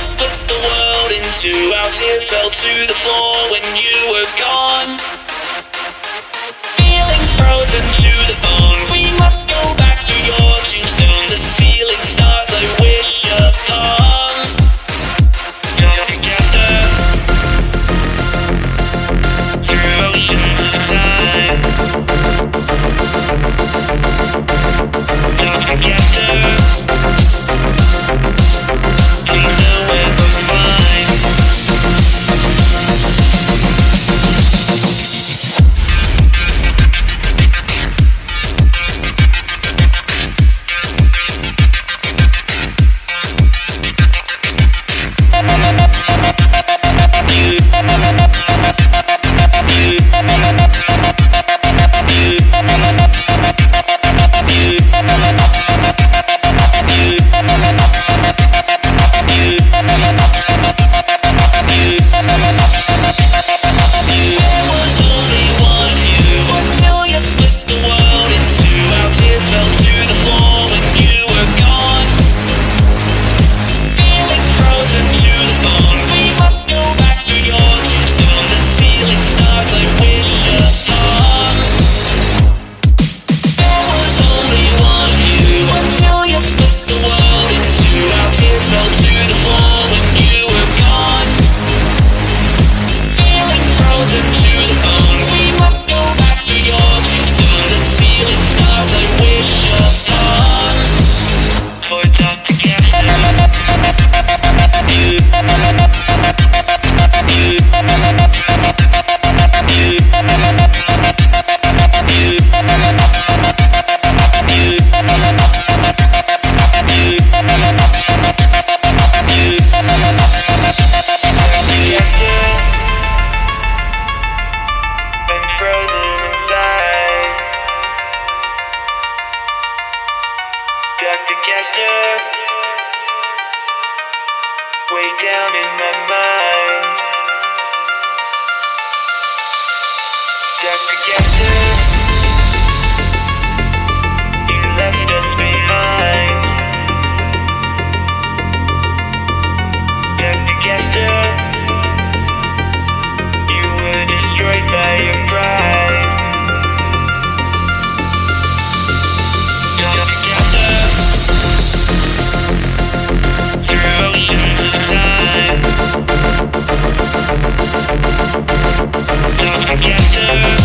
split the world in two. Our tears fell to the floor when you were gone. down in my mind. Just Gaster. Monster.